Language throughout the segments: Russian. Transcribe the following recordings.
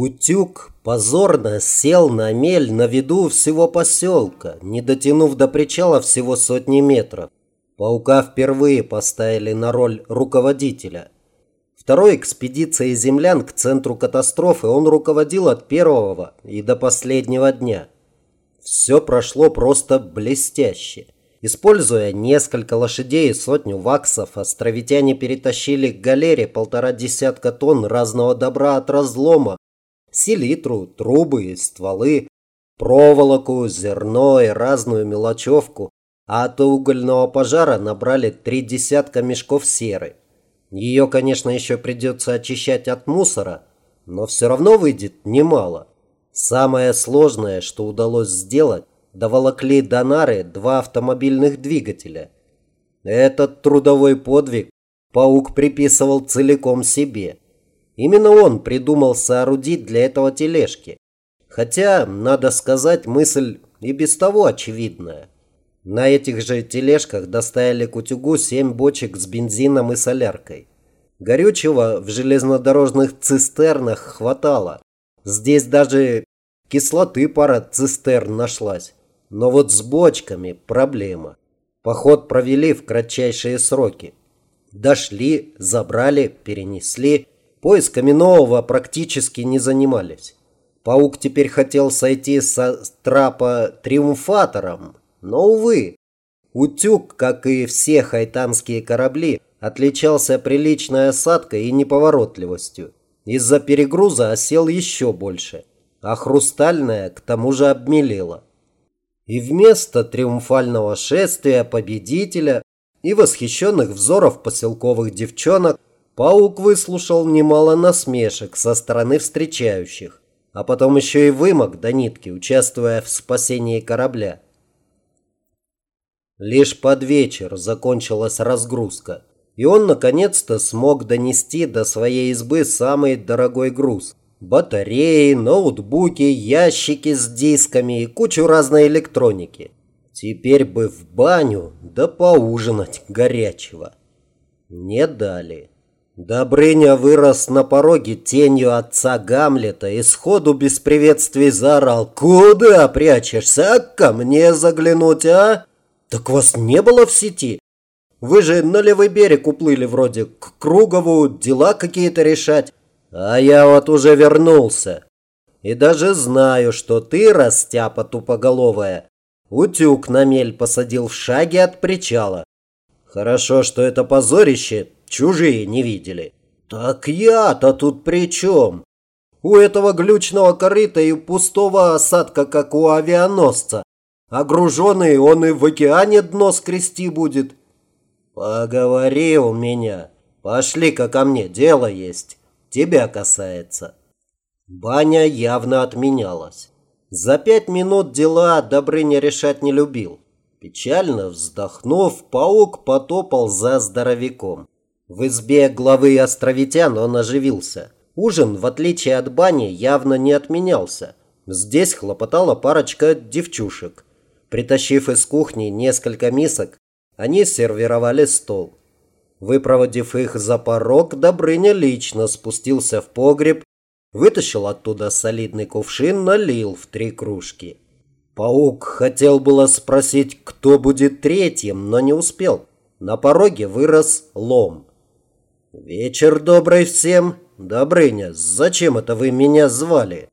Утюг позорно сел на мель на виду всего поселка, не дотянув до причала всего сотни метров. Паука впервые поставили на роль руководителя. Второй экспедицией землян к центру катастрофы он руководил от первого и до последнего дня. Все прошло просто блестяще. Используя несколько лошадей и сотню ваксов, островитяне перетащили к галере полтора десятка тонн разного добра от разлома, селитру, трубы стволы, проволоку, зерно и разную мелочевку, а от угольного пожара набрали три десятка мешков серы. Ее, конечно, еще придется очищать от мусора, но все равно выйдет немало. Самое сложное, что удалось сделать, доволокли до нары два автомобильных двигателя. Этот трудовой подвиг паук приписывал целиком себе. Именно он придумал соорудить для этого тележки. Хотя, надо сказать, мысль и без того очевидная. На этих же тележках доставили к утюгу семь бочек с бензином и соляркой. Горючего в железнодорожных цистернах хватало. Здесь даже кислоты пара цистерн нашлась. Но вот с бочками проблема. Поход провели в кратчайшие сроки. Дошли, забрали, перенесли. Поисками нового практически не занимались. Паук теперь хотел сойти со трапа триумфатором, но, увы, утюг, как и все хайтанские корабли, отличался приличной осадкой и неповоротливостью. Из-за перегруза осел еще больше, а хрустальная к тому же обмелела. И вместо триумфального шествия победителя и восхищенных взоров поселковых девчонок Паук выслушал немало насмешек со стороны встречающих, а потом еще и вымок до нитки, участвуя в спасении корабля. Лишь под вечер закончилась разгрузка, и он наконец-то смог донести до своей избы самый дорогой груз – батареи, ноутбуки, ящики с дисками и кучу разной электроники. Теперь бы в баню, да поужинать горячего. Не дали. Добрыня вырос на пороге тенью отца Гамлета и сходу без приветствий заорал «Куда прячешься? А ко мне заглянуть, а?» «Так вас не было в сети? Вы же на левый берег уплыли вроде, к Кругову дела какие-то решать. А я вот уже вернулся. И даже знаю, что ты, растяпа тупоголовая, утюг на мель посадил в шаге от причала. Хорошо, что это позорище чужие не видели. Так я-то тут при чем? У этого глючного корыта и пустого осадка, как у авианосца. Огруженный он и в океане дно скрести будет. Поговори у меня. Пошли-ка ко мне, дело есть. Тебя касается. Баня явно отменялась. За пять минут дела Добрыня решать не любил. Печально вздохнув, паук потопал за здоровяком. В избе главы островитян он оживился. Ужин, в отличие от бани, явно не отменялся. Здесь хлопотала парочка девчушек. Притащив из кухни несколько мисок, они сервировали стол. Выпроводив их за порог, Добрыня лично спустился в погреб, вытащил оттуда солидный кувшин, налил в три кружки. Паук хотел было спросить, кто будет третьим, но не успел. На пороге вырос лом. «Вечер добрый всем. Добрыня, зачем это вы меня звали?»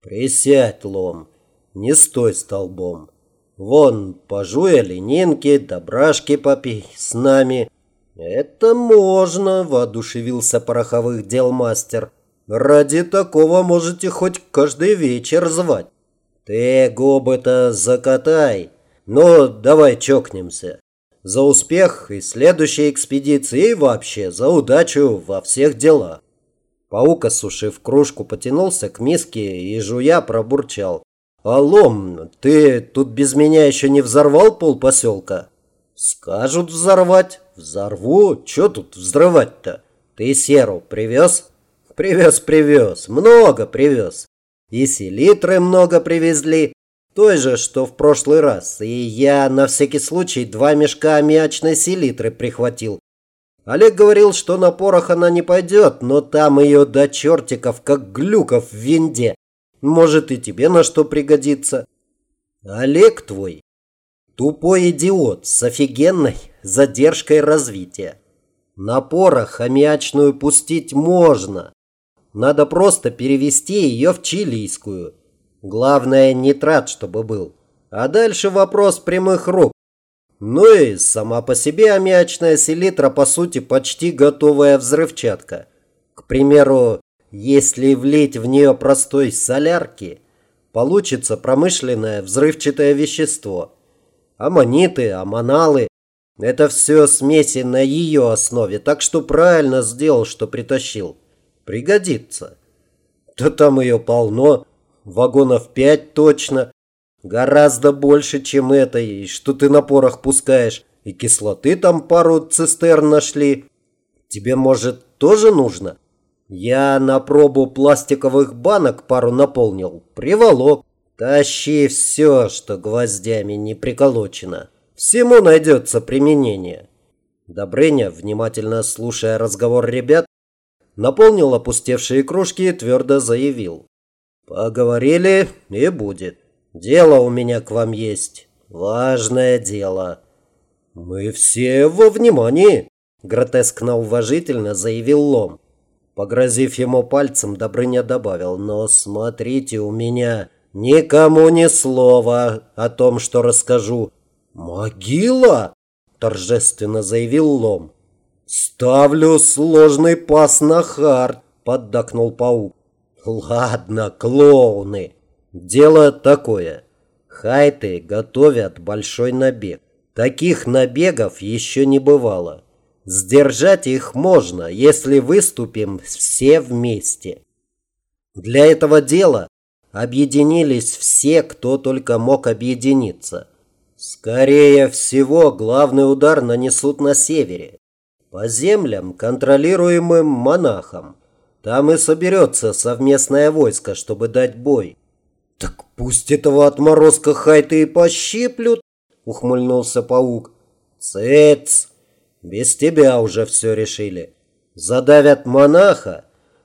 «Присядь, лом, не стой столбом. Вон, пожуй оленинки, добрашки попей с нами. Это можно, воодушевился пороховых дел мастер. Ради такого можете хоть каждый вечер звать. Ты губы-то закатай. Ну, давай чокнемся. За успех и следующей экспедиции и вообще за удачу во всех делах. Паук, осушив кружку, потянулся к миске и, жуя, пробурчал. «Алло, ты тут без меня еще не взорвал полпоселка?» «Скажут взорвать. Взорву. Че тут взрывать-то? Ты серу привез?» «Привез, привез. Много привез. И селитры много привезли. Той же, что в прошлый раз. И я на всякий случай два мешка аммиачной селитры прихватил. Олег говорил, что на порох она не пойдет, но там ее до чертиков, как глюков в винде. Может и тебе на что пригодится. Олег твой тупой идиот с офигенной задержкой развития. На порох аммиачную пустить можно. Надо просто перевести ее в чилийскую. Главное, нитрат, чтобы был. А дальше вопрос прямых рук. Ну и сама по себе аммиачная селитра, по сути, почти готовая взрывчатка. К примеру, если влить в нее простой солярки, получится промышленное взрывчатое вещество. Аммониты, аммоналы – это все смеси на ее основе, так что правильно сделал, что притащил. Пригодится. Да там ее полно, вагонов пять точно. Гораздо больше, чем это, и что ты на порох пускаешь. И кислоты там пару цистерн нашли. Тебе, может, тоже нужно? Я на пробу пластиковых банок пару наполнил. Приволок. Тащи все, что гвоздями не приколочено. Всему найдется применение. Добрыня, внимательно слушая разговор ребят, наполнил опустевшие кружки и твердо заявил. Поговорили и будет. Дело у меня к вам есть. Важное дело. Мы все во внимании, гротескно уважительно заявил Лом. Погрозив ему пальцем, Добрыня добавил, но смотрите у меня, никому ни слова о том, что расскажу. Могила, торжественно заявил Лом. Ставлю сложный пас на хард, поддакнул паук. Ладно, клоуны, Дело такое. Хайты готовят большой набег. Таких набегов еще не бывало. Сдержать их можно, если выступим все вместе. Для этого дела объединились все, кто только мог объединиться. Скорее всего, главный удар нанесут на севере, по землям, контролируемым монахом. Там и соберется совместное войско, чтобы дать бой. «Так пусть этого отморозка хайты и пощиплют!» — ухмыльнулся паук. «Цец! Без тебя уже все решили. Задавят монаха,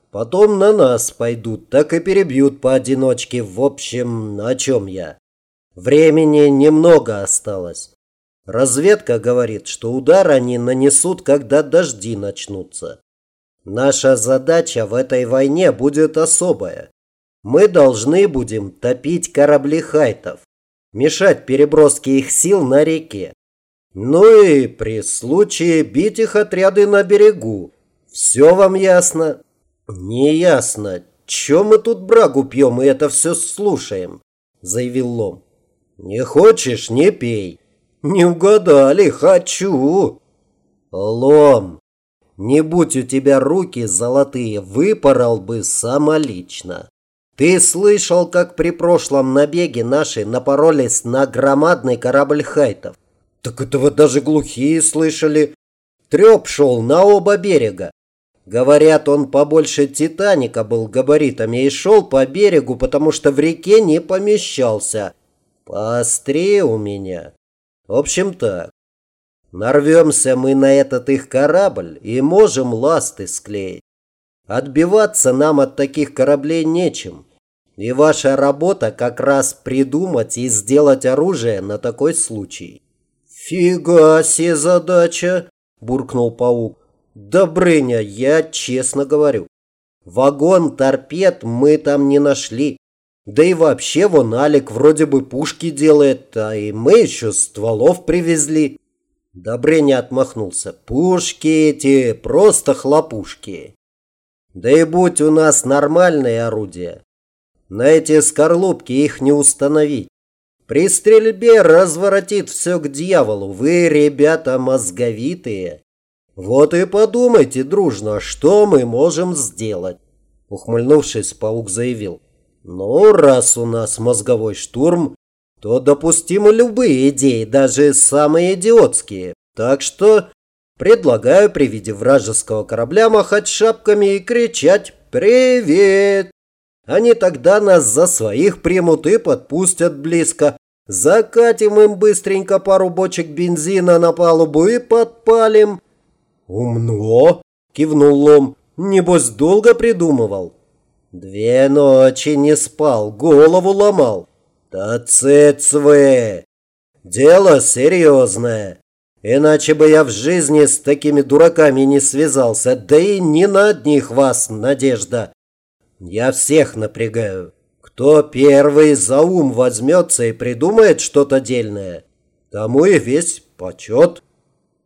потом на нас пойдут, так и перебьют поодиночке. В общем, о чем я? Времени немного осталось. Разведка говорит, что удар они нанесут, когда дожди начнутся. Наша задача в этой войне будет особая мы должны будем топить корабли хайтов, мешать переброске их сил на реке. Ну и при случае бить их отряды на берегу. Все вам ясно? Не ясно. Че мы тут брагу пьем и это все слушаем? Заявил Лом. Не хочешь, не пей. Не угадали, хочу. Лом, не будь у тебя руки золотые, выпорол бы самолично. Ты слышал, как при прошлом набеге наши напоролись на громадный корабль хайтов? Так этого даже глухие слышали. Треп шел на оба берега. Говорят, он побольше Титаника был габаритами и шел по берегу, потому что в реке не помещался. Поострее у меня. В общем так. Нарвемся мы на этот их корабль и можем ласты склеить. Отбиваться нам от таких кораблей нечем. И ваша работа как раз придумать и сделать оружие на такой случай. Фига себе задача, буркнул паук. Добрыня, я честно говорю. Вагон торпед мы там не нашли. Да и вообще вон Алик вроде бы пушки делает, а и мы еще стволов привезли. Добрыня отмахнулся. Пушки эти просто хлопушки. Да и будь у нас нормальные орудия, на эти скорлупки их не установить. При стрельбе разворотит все к дьяволу. Вы, ребята, мозговитые. Вот и подумайте дружно, что мы можем сделать. Ухмыльнувшись, паук заявил. Ну, раз у нас мозговой штурм, то допустимы любые идеи, даже самые идиотские. Так что предлагаю при виде вражеского корабля махать шапками и кричать «Привет!» Они тогда нас за своих примут и подпустят близко. Закатим им быстренько пару бочек бензина на палубу и подпалим. Умно, кивнул Лом. Небось, долго придумывал. Две ночи не спал, голову ломал. Да цецвы! Дело серьезное. Иначе бы я в жизни с такими дураками не связался, да и не на одних вас надежда. Я всех напрягаю. Кто первый за ум возьмется и придумает что-то дельное, тому и весь почет.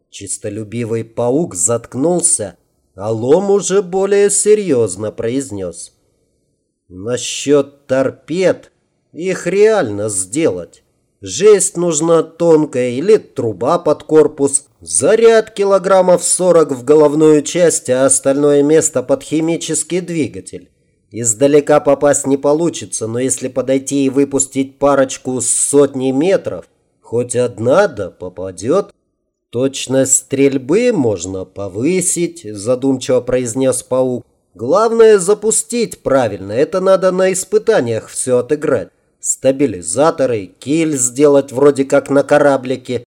Чистолюбивый паук заткнулся, а лом уже более серьезно произнес. Насчет торпед их реально сделать. Жесть нужна тонкая или труба под корпус. Заряд килограммов 40 в головную часть, а остальное место под химический двигатель. Издалека попасть не получится, но если подойти и выпустить парочку сотни метров, хоть одна да попадет. Точность стрельбы можно повысить, задумчиво произнес паук. Главное запустить правильно, это надо на испытаниях все отыграть. Стабилизаторы, киль сделать вроде как на кораблике.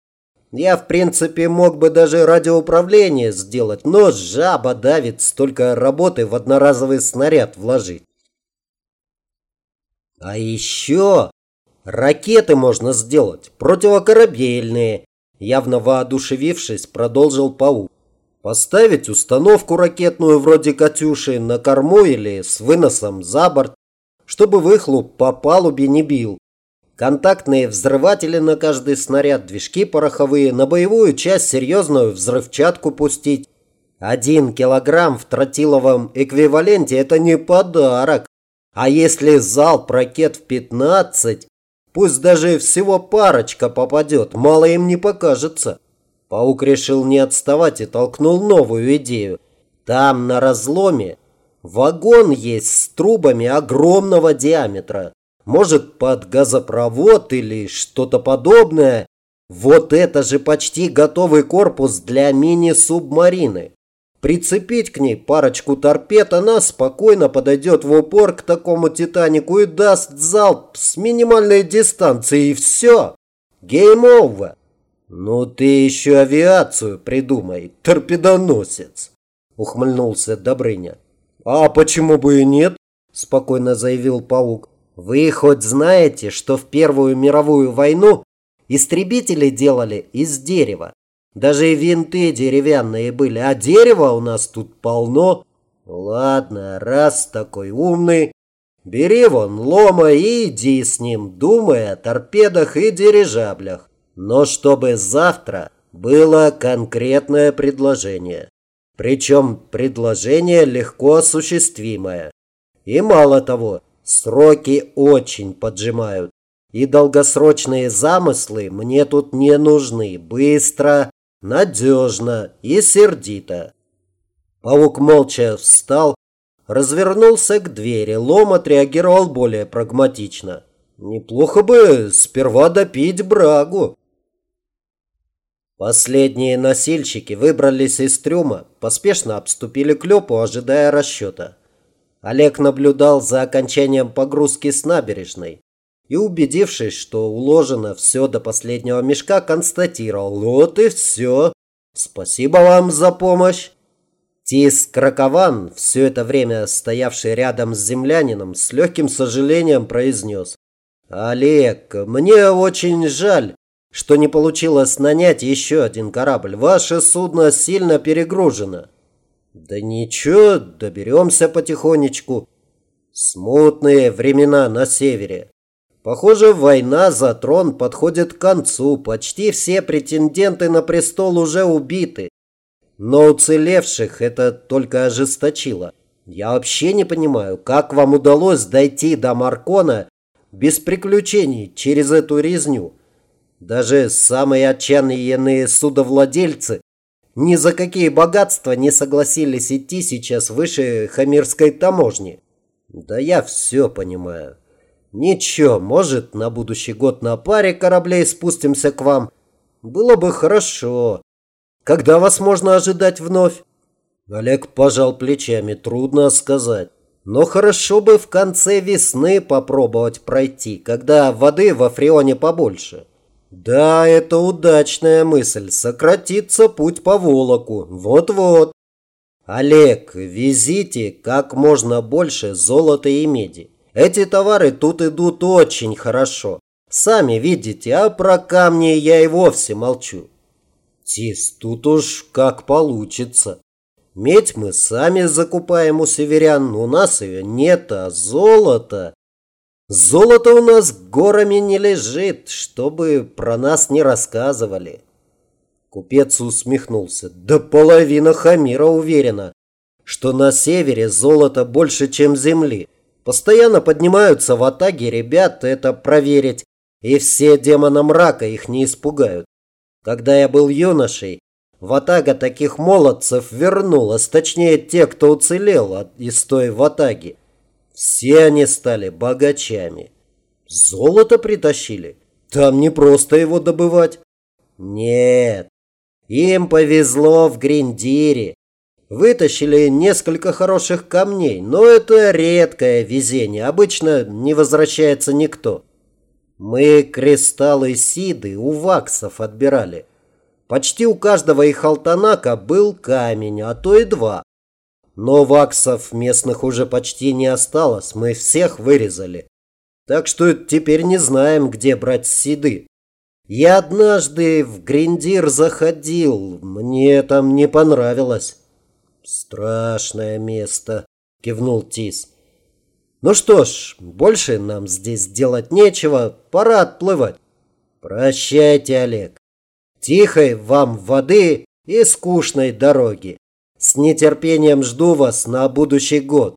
Я, в принципе, мог бы даже радиоуправление сделать, но жаба давит, столько работы в одноразовый снаряд вложить. А еще ракеты можно сделать, противокорабельные. Явно воодушевившись, продолжил паук. Поставить установку ракетную вроде «Катюши» на корму или с выносом за борт, чтобы выхлоп по палубе не бил. Контактные взрыватели на каждый снаряд, движки пороховые, на боевую часть серьезную взрывчатку пустить. Один килограмм в тротиловом эквиваленте – это не подарок. А если залп ракет в 15, пусть даже всего парочка попадет, мало им не покажется. Паук решил не отставать и толкнул новую идею. Там на разломе вагон есть с трубами огромного диаметра. Может, под газопровод или что-то подобное. Вот это же почти готовый корпус для мини-субмарины. Прицепить к ней парочку торпед, она спокойно подойдет в упор к такому «Титанику» и даст залп с минимальной дистанции, и все. Game over. Ну ты еще авиацию придумай, торпедоносец, ухмыльнулся Добрыня. А почему бы и нет? Спокойно заявил Паук. Вы хоть знаете, что в Первую мировую войну истребители делали из дерева? Даже и винты деревянные были, а дерева у нас тут полно. Ладно, раз такой умный, бери вон лома и иди с ним, думай о торпедах и дирижаблях. Но чтобы завтра было конкретное предложение. Причем предложение легко осуществимое. И мало того, Сроки очень поджимают. И долгосрочные замыслы мне тут не нужны. Быстро, надежно и сердито. Паук молча встал, развернулся к двери. Лом отреагировал более прагматично. Неплохо бы сперва допить брагу. Последние носильщики выбрались из трюма, поспешно обступили клепу, ожидая расчета. Олег наблюдал за окончанием погрузки с набережной и, убедившись, что уложено все до последнего мешка, констатировал «Вот и все. Спасибо вам за помощь». Тис Кракован, все это время стоявший рядом с землянином, с легким сожалением произнес «Олег, мне очень жаль, что не получилось нанять еще один корабль. Ваше судно сильно перегружено». Да ничего, доберемся потихонечку. Смутные времена на севере. Похоже, война за трон подходит к концу. Почти все претенденты на престол уже убиты. Но уцелевших это только ожесточило. Я вообще не понимаю, как вам удалось дойти до Маркона без приключений через эту резню. Даже самые отчаянные судовладельцы ни за какие богатства не согласились идти сейчас выше Хамирской таможни. Да я все понимаю. Ничего, может, на будущий год на паре кораблей спустимся к вам. Было бы хорошо. Когда вас можно ожидать вновь? Олег пожал плечами, трудно сказать. Но хорошо бы в конце весны попробовать пройти, когда воды во Фреоне побольше. Да, это удачная мысль. Сократится путь по Волоку. Вот-вот. Олег, везите как можно больше золота и меди. Эти товары тут идут очень хорошо. Сами видите, а про камни я и вовсе молчу. Тис, тут уж как получится. Медь мы сами закупаем у северян, у нас ее нет, а золото... Золото у нас горами не лежит, чтобы про нас не рассказывали. Купец усмехнулся. Да половина Хамира уверена, что на севере золото больше, чем земли. Постоянно поднимаются в атаге ребят это проверить, и все демона мрака их не испугают. Когда я был юношей, Ватага таких молодцев вернулась, точнее те, кто уцелел от, из той ватаги. Все они стали богачами. Золото притащили. Там не просто его добывать. Нет, им повезло в Гриндире. Вытащили несколько хороших камней, но это редкое везение. Обычно не возвращается никто. Мы кристаллы Сиды у ваксов отбирали. Почти у каждого их алтанака был камень, а то и два. Но ваксов местных уже почти не осталось, мы всех вырезали. Так что теперь не знаем, где брать седы. Я однажды в Гриндир заходил, мне там не понравилось. Страшное место, кивнул Тис. Ну что ж, больше нам здесь делать нечего, пора отплывать. Прощайте, Олег. Тихой вам воды и скучной дороги. С нетерпением жду вас на будущий год.